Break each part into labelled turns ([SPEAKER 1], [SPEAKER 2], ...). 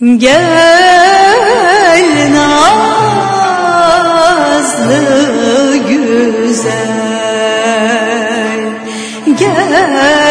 [SPEAKER 1] Gel nazlı güzel Gel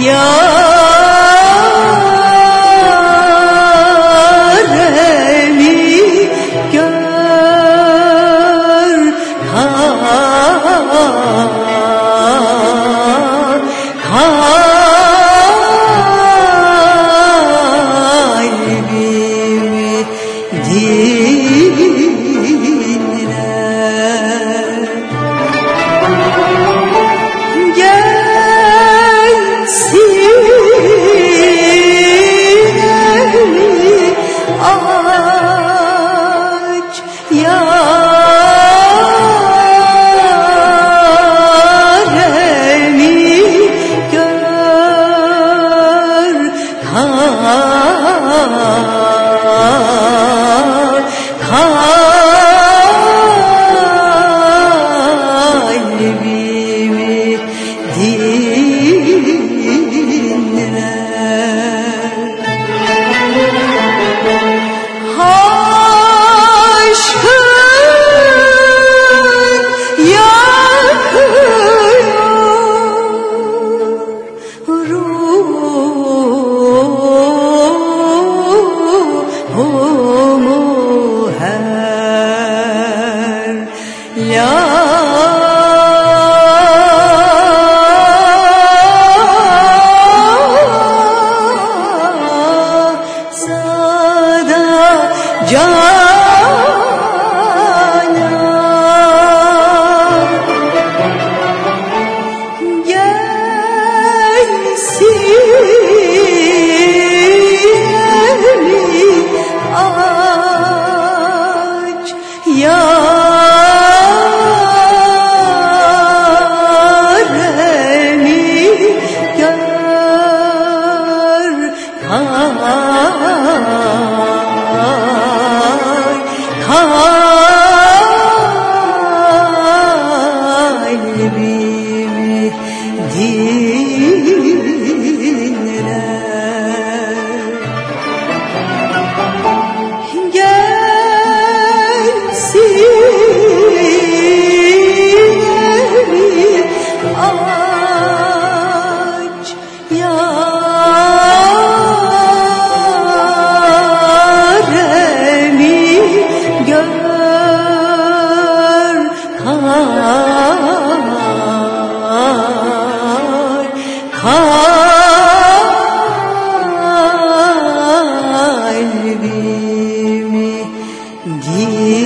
[SPEAKER 1] giờ gör kalbimi kalbimi gir.